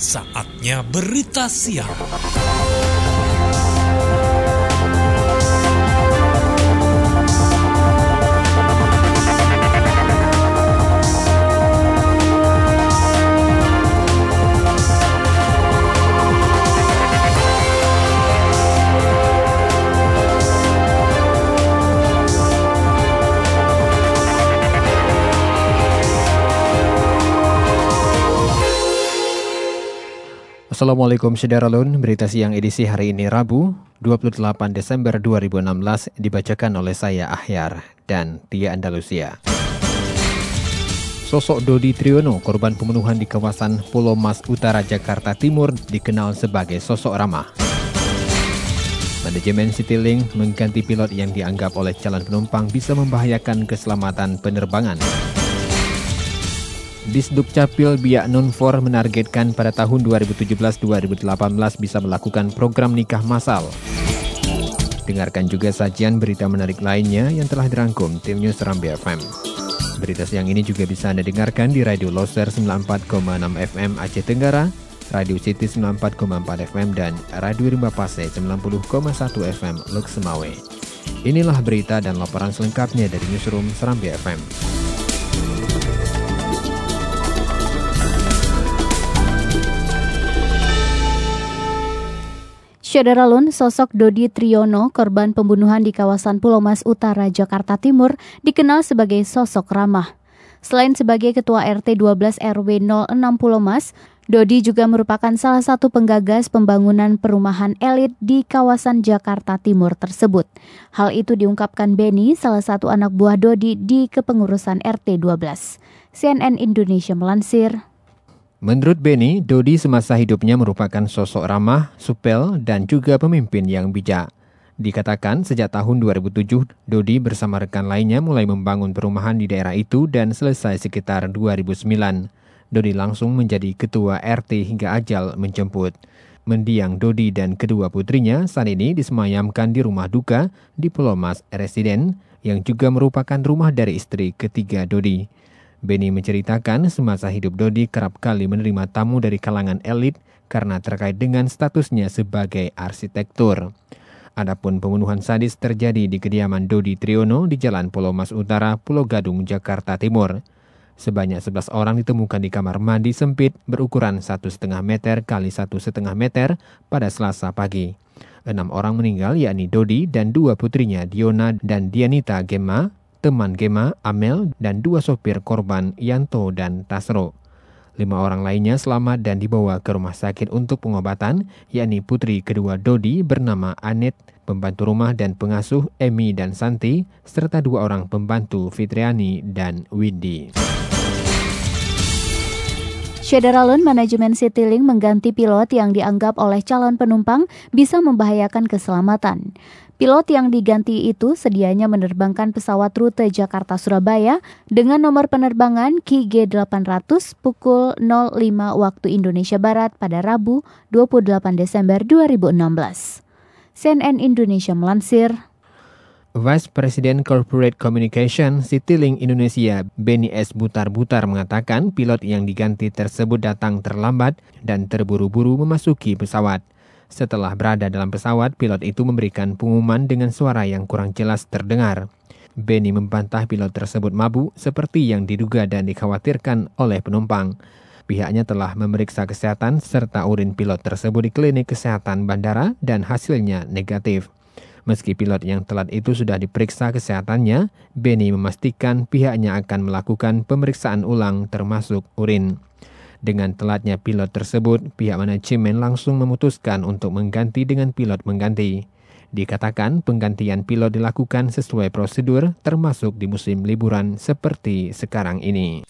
Saatnya berita siang. Assalamualaikum Syederalun, berita siang edisi hari ini Rabu 28 Desember 2016 dibacakan oleh saya Ahyar dan Tia Andalusia. Sosok Dodi Triyono, korban pembunuhan di kawasan Pulau Mas Utara Jakarta Timur dikenal sebagai sosok ramah. Manajemen Citylink mengganti pilot yang dianggap oleh calon penumpang bisa membahayakan keselamatan penerbangan. Disduk Capil Biak Nunfor menargetkan pada tahun 2017-2018 bisa melakukan program nikah massal. Dengarkan juga sajian berita menarik lainnya yang telah dirangkum tim News Rambi FM. Berita siang ini juga bisa Anda dengarkan di Radio Loser 94,6 FM Aceh Tenggara, Radio City 94,4 FM, dan Radio Rimba Pase 90,1 FM Luk Semawe. Inilah berita dan laporan selengkapnya dari Newsroom Serambi FM. Syederalun, sosok Dodi Triyono, korban pembunuhan di kawasan Pulau Mas Utara, Jakarta Timur, dikenal sebagai sosok ramah. Selain sebagai Ketua RT 12 RW 06 Pulau Mas, Dodi juga merupakan salah satu penggagas pembangunan perumahan elit di kawasan Jakarta Timur tersebut. Hal itu diungkapkan Beni, salah satu anak buah Dodi di kepengurusan RT 12. CNN Indonesia melansir, Menurut Benny, Dodi semasa hidupnya merupakan sosok ramah, supel, dan juga pemimpin yang bijak. Dikatakan sejak tahun 2007, Dodi bersama rekan lainnya mulai membangun perumahan di daerah itu dan selesai sekitar 2009. Dodi langsung menjadi ketua RT hingga ajal menjemput. Mendiang Dodi dan kedua putrinya saat ini disemayamkan di rumah duka di Pulau Mas Residen yang juga merupakan rumah dari istri ketiga Dodi. Benny menceritakan semasa hidup Dodi kerap kali menerima tamu dari kalangan elit karena terkait dengan statusnya sebagai arsitektur. Adapun pembunuhan sadis terjadi di kediaman Dodi Triyono di Jalan Pulau Mas Utara, Pulau Gadung, Jakarta Timur. Sebanyak 11 orang ditemukan di kamar mandi sempit berukuran 1,5 meter kali 1,5 meter pada selasa pagi. Enam orang meninggal yakni Dodi dan dua putrinya Diona dan Dianita Gemma teman Gema, Amel, dan dua sopir korban Yanto dan Tasro. Lima orang lainnya selamat dan dibawa ke rumah sakit untuk pengobatan, yakni putri kedua Dodi bernama Anet, pembantu rumah dan pengasuh Emi dan Santi, serta dua orang pembantu Fitriani dan Windy. Syederalun Manajemen Citylink mengganti pilot yang dianggap oleh calon penumpang bisa membahayakan keselamatan. Pilot yang diganti itu sedianya menerbangkan pesawat rute Jakarta-Surabaya dengan nomor penerbangan KG800 pukul 05 waktu Indonesia Barat pada Rabu 28 Desember 2016. CNN Indonesia melansir, Vice President Corporate Communication Citylink Indonesia Benny S. Butar-Butar mengatakan pilot yang diganti tersebut datang terlambat dan terburu-buru memasuki pesawat. Setelah berada dalam pesawat, pilot itu memberikan pengumuman dengan suara yang kurang jelas terdengar. Benny membantah pilot tersebut mabuk seperti yang diduga dan dikhawatirkan oleh penumpang. Pihaknya telah memeriksa kesehatan serta urin pilot tersebut di klinik kesehatan bandara dan hasilnya negatif. Meski pilot yang telat itu sudah diperiksa kesehatannya, Benny memastikan pihaknya akan melakukan pemeriksaan ulang termasuk urin. Dengan telatnya pilot tersebut, pihak manajemen langsung memutuskan untuk mengganti dengan pilot mengganti. Dikatakan penggantian pilot dilakukan sesuai prosedur termasuk di musim liburan seperti sekarang ini.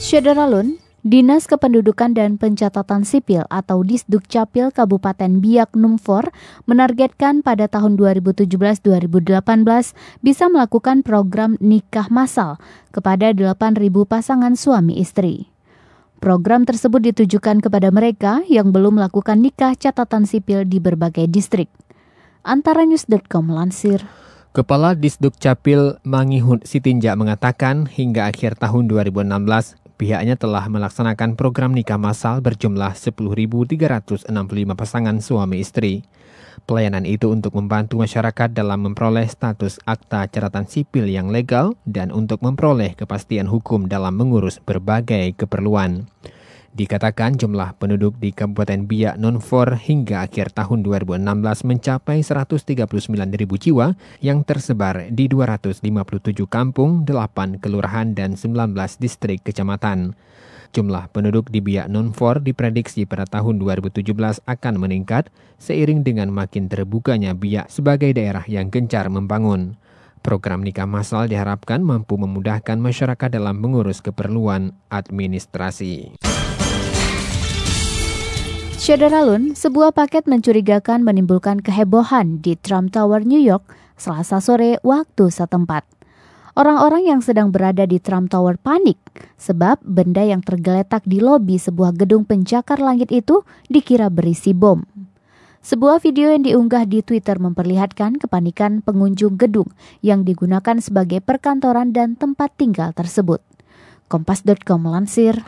Syederalun, Dinas Kependudukan dan Pencatatan Sipil atau Disduk Capil Kabupaten Biak Numfor menargetkan pada tahun 2017-2018 bisa melakukan program nikah massal kepada 8.000 pasangan suami istri. Program tersebut ditujukan kepada mereka yang belum melakukan nikah catatan sipil di berbagai distrik. Antara News.com melansir. Kepala Disduk Capil Mangihut Sitinja mengatakan hingga akhir tahun 2016 Pihaknya telah melaksanakan program nikah massal berjumlah 10.365 pasangan suami istri. Pelayanan itu untuk membantu masyarakat dalam memperoleh status akta catatan sipil yang legal dan untuk memperoleh kepastian hukum dalam mengurus berbagai keperluan. Dikatakan jumlah penduduk di Kabupaten Biak Nonfor hingga akhir tahun 2016 mencapai 139 ribu jiwa yang tersebar di 257 kampung, 8 kelurahan, dan 19 distrik kecamatan. Jumlah penduduk di Biak Nonfor diprediksi pada tahun 2017 akan meningkat seiring dengan makin terbukanya Biak sebagai daerah yang gencar membangun. Program nikah massal diharapkan mampu memudahkan masyarakat dalam mengurus keperluan administrasi. Syederalun, sebuah paket mencurigakan menimbulkan kehebohan di Trump Tower New York selasa sore waktu setempat. Orang-orang yang sedang berada di Trump Tower panik sebab benda yang tergeletak di lobi sebuah gedung pencakar langit itu dikira berisi bom. Sebuah video yang diunggah di Twitter memperlihatkan kepanikan pengunjung gedung yang digunakan sebagai perkantoran dan tempat tinggal tersebut. Kompas.com melansir,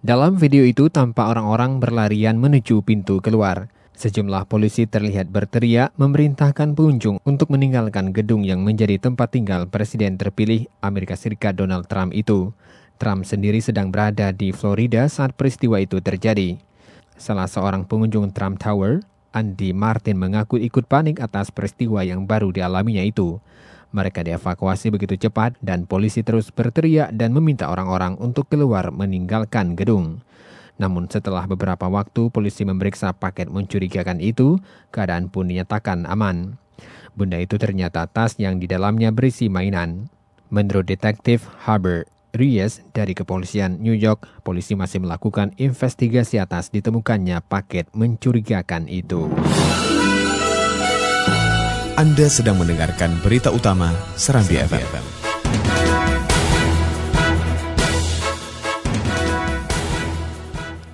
dalam video itu tampak orang-orang berlarian menuju pintu keluar. Sejumlah polisi terlihat berteriak memerintahkan pengunjung untuk meninggalkan gedung yang menjadi tempat tinggal Presiden terpilih Amerika Serikat Donald Trump itu. Trump sendiri sedang berada di Florida saat peristiwa itu terjadi. Salah seorang pengunjung Trump Tower, Andy Martin mengaku ikut panik atas peristiwa yang baru dialaminya itu. Mereka dievakuasi begitu cepat dan polisi terus berteriak dan meminta orang-orang untuk keluar meninggalkan gedung. Namun setelah beberapa waktu polisi memeriksa paket mencurigakan itu, keadaan pun dinyatakan aman. Benda itu ternyata tas yang di dalamnya berisi mainan. Menurut detektif Harbour Reyes dari kepolisian New York, polisi masih melakukan investigasi atas ditemukannya paket mencurigakan itu. Anda sedang mendengarkan berita utama Serambi, FM. FM.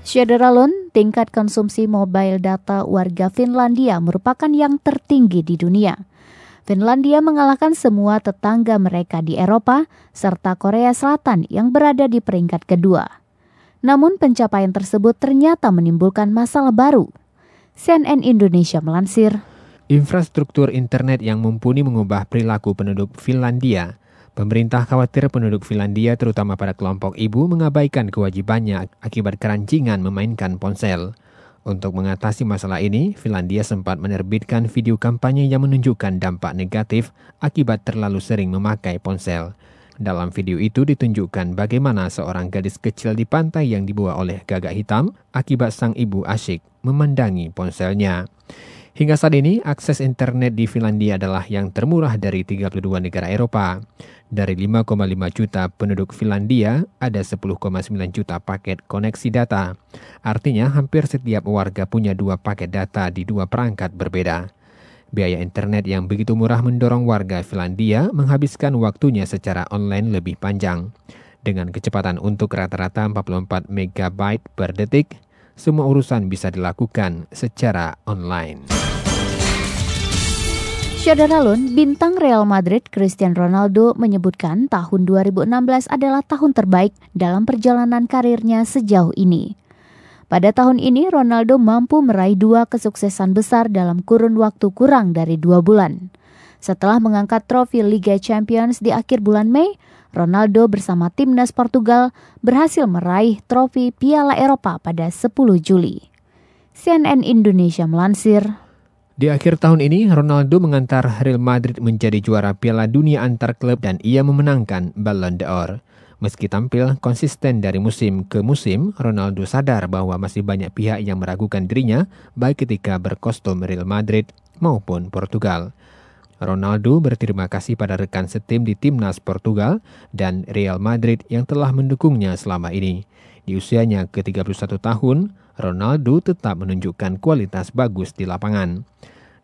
Syederalun, tingkat konsumsi mobile data warga Finlandia merupakan yang tertinggi di dunia. Finlandia mengalahkan semua tetangga mereka di Eropa serta Korea Selatan yang berada di peringkat kedua. Namun pencapaian tersebut ternyata menimbulkan masalah baru. CNN Indonesia melansir, Infrastruktur internet yang mumpuni mengubah perilaku penduduk Finlandia. Pemerintah khawatir penduduk Finlandia terutama pada kelompok ibu mengabaikan kewajibannya akibat kerancingan memainkan ponsel. Untuk mengatasi masalah ini, Finlandia sempat menerbitkan video kampanye yang menunjukkan dampak negatif akibat terlalu sering memakai ponsel. Dalam video itu ditunjukkan bagaimana seorang gadis kecil di pantai yang dibawa oleh gagak hitam akibat sang ibu asyik memandangi ponselnya. Hingga saat ini, akses internet di Finlandia adalah yang termurah dari 32 negara Eropa. Dari 5,5 juta penduduk Finlandia, ada 10,9 juta paket koneksi data. Artinya, hampir setiap warga punya dua paket data di dua perangkat berbeda. Biaya internet yang begitu murah mendorong warga Finlandia menghabiskan waktunya secara online lebih panjang. Dengan kecepatan untuk rata-rata 44 MB per detik, semua urusan bisa dilakukan secara online. Syederalun, bintang Real Madrid Cristiano Ronaldo menyebutkan tahun 2016 adalah tahun terbaik dalam perjalanan karirnya sejauh ini. Pada tahun ini, Ronaldo mampu meraih dua kesuksesan besar dalam kurun waktu kurang dari dua bulan. Setelah mengangkat trofi Liga Champions di akhir bulan Mei, Ronaldo bersama timnas Portugal berhasil meraih trofi Piala Eropa pada 10 Juli. CNN Indonesia melansir, di akhir tahun ini, Ronaldo mengantar Real Madrid menjadi juara Piala Dunia antar klub dan ia memenangkan Ballon d'Or. Meski tampil konsisten dari musim ke musim, Ronaldo sadar bahwa masih banyak pihak yang meragukan dirinya, baik ketika berkostum Real Madrid maupun Portugal. Ronaldo berterima kasih pada rekan setim di timnas Portugal dan Real Madrid yang telah mendukungnya selama ini. Di usianya ke-31 tahun, Ronaldo tetap menunjukkan kualitas bagus di lapangan.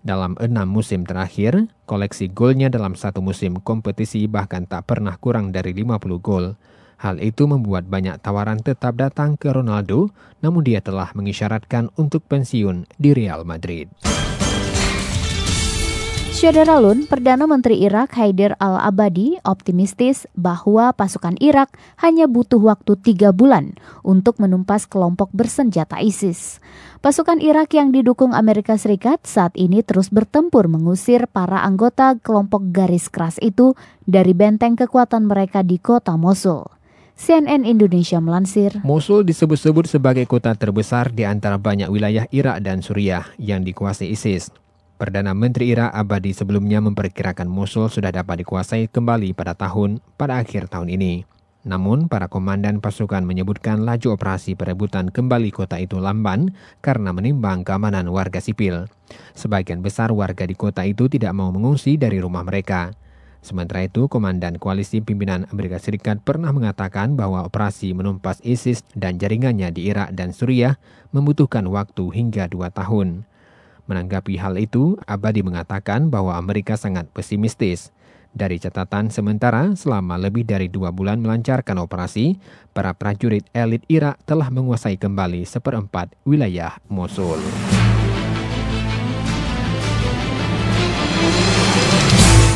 Dalam enam musim terakhir, koleksi golnya dalam satu musim kompetisi bahkan tak pernah kurang dari 50 gol. Hal itu membuat banyak tawaran tetap datang ke Ronaldo, namun dia telah mengisyaratkan untuk pensiun di Real Madrid. Syederalun, Perdana Menteri Irak Haider al-Abadi optimistis bahwa pasukan Irak hanya butuh waktu tiga bulan untuk menumpas kelompok bersenjata ISIS. Pasukan Irak yang didukung Amerika Serikat saat ini terus bertempur mengusir para anggota kelompok garis keras itu dari benteng kekuatan mereka di kota Mosul. CNN Indonesia melansir. Mosul disebut-sebut sebagai kota terbesar di antara banyak wilayah Irak dan Suriah yang dikuasai ISIS. Perdana Menteri Irak Abadi sebelumnya memperkirakan Mosul sudah dapat dikuasai kembali pada tahun pada akhir tahun ini. Namun, para komandan pasukan menyebutkan laju operasi perebutan kembali kota itu lamban karena menimbang keamanan warga sipil. Sebagian besar warga di kota itu tidak mau mengungsi dari rumah mereka. Sementara itu, Komandan Koalisi Pimpinan Amerika Serikat pernah mengatakan bahwa operasi menumpas ISIS dan jaringannya di Irak dan Suriah membutuhkan waktu hingga dua tahun. Menanggapi hal itu, Abadi mengatakan bahwa Amerika sangat pesimistis. Dari catatan sementara, selama lebih dari dua bulan melancarkan operasi, para prajurit elit Irak telah menguasai kembali seperempat wilayah Mosul.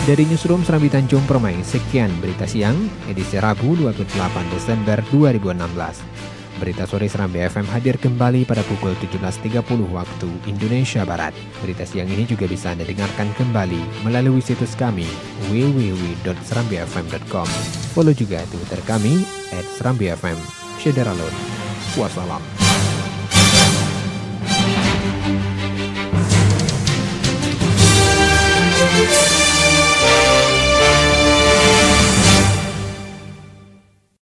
Dari Newsroom Serambi Tanjung Permai, sekian berita siang, edisi Rabu 28 Desember 2016. Berita sore Serambi FM hadir kembali pada pukul 17.30 waktu Indonesia Barat. Berita siang ini juga bisa Anda dengarkan kembali melalui situs kami www.serambifm.com. Follow juga Twitter kami at Serambi FM. Syederalun. Wassalam.